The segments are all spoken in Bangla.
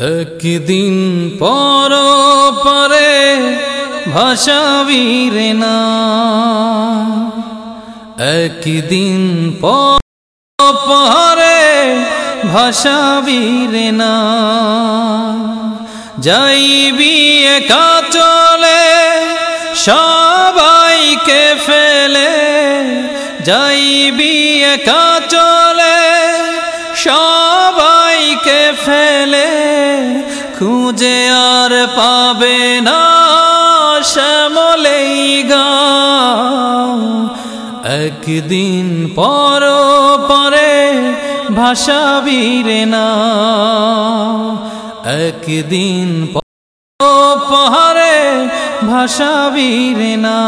একদিন পর পরে ভাষাবীর না। একদিন পর পরে ভাষাবীর না। যাইবি একা চলে, সবাইকে ফেলে। যাইবি একা চলে সবাইকে ফেলে খুঁজে আর পাবে না শ্যামলেই গাও। একদিন পর পরে ভাষাবীরে না। একদিন পরে ভাষাবীরে না।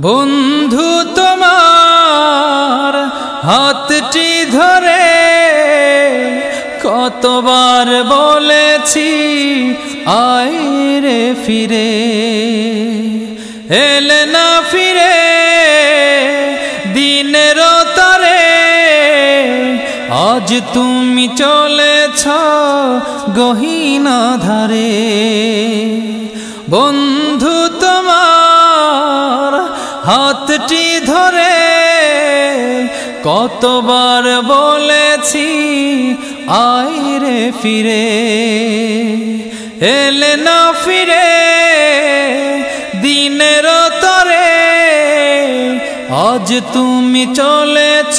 বন্ধু তোমার হাতটি ধরে কতবার বলেছি, আয় রে ফিরে। এলে না ফিরে, দিনের তরে। আজ তুমি চলেছ গহীনা ধারে। বন্ধু তোমার হাতটি ধরে কতবার বলেছি আয় রে ফিরে, এলে না ফিরে, দিনের তরে। আজ তুমি চলেছ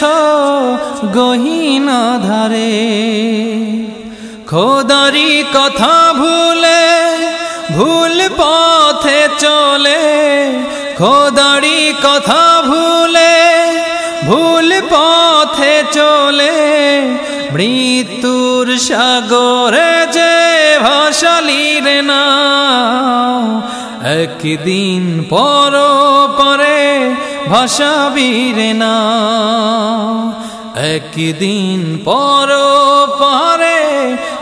গহীনা ধারে খোদারি কথা ভুলে, ভুল পথে চলে। খোদারি কথা ভুলে, ভুল পথে চলে। মৃত্যুর সাগরে যে ভাসালির না একদিন পর পরে ভাসাবীর না একদিন পর পরে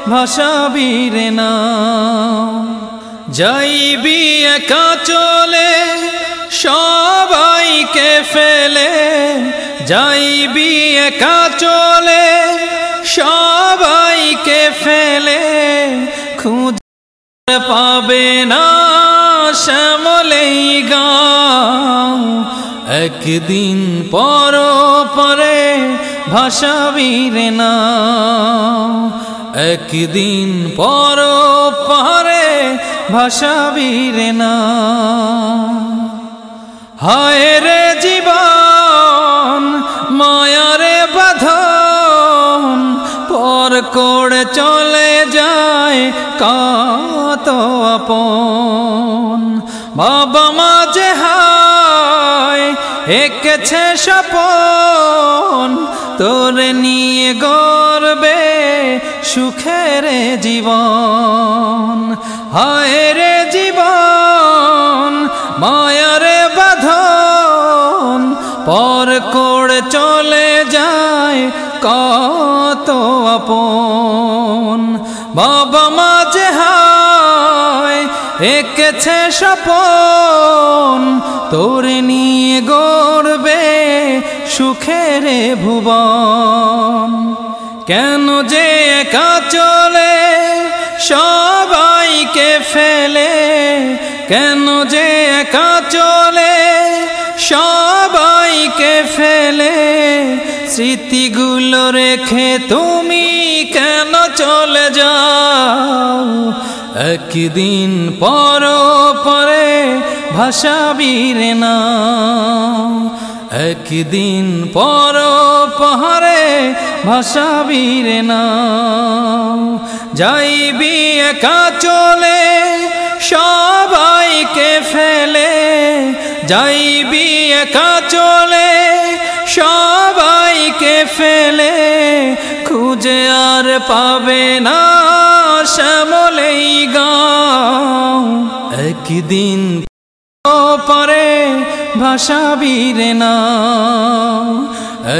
ভাসাবীর না যাইবি একা চলে, সবাইকে ফেলে, যাইবি একা চলে সবাইকে ফেলে খুঁজ পাবে না শ্যামলেই গাও। একদিন পর পরে ভাষাবীর না একদিন পর পরে ভাষাবীর না হায় রে করে চলে যায়, কত আপন। বাবা মা যে হায়, একেছে স্বপন। তোর নিয়ে গর্বে, সুখের জীবন। হায় রে জীবন, মায়ারে বাঁধন। পর করে চলে যায় কত আপন। বাবা যে হায়, একেছে স্বপন। তোর নিয়ে গড়বে সুখের ভুবন। কেন যে একা চলে, সবাইকে ফেলে। কেন যে একা চলে, সবাইকে ফেলে। স্মৃতিগুলো রেখে তুমি কেন চলে যাও? একদিন পর পরে ভাষাবীর না। একদিন পর পহরে ভাষাবীর না। যাইবি একা চলে, সবাইকে ফেলে। যাইবি একা চলে সবাইকে ফেলে খুঁজে আর পাবে না শ্যামলেই গাও। একদিন পরে ভাষাবীর না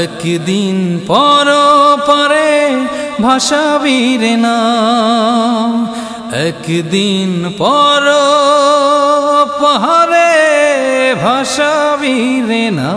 একদিন পর পরে ভাষাবীর না একদিন পর পহরে ভাষাবীর না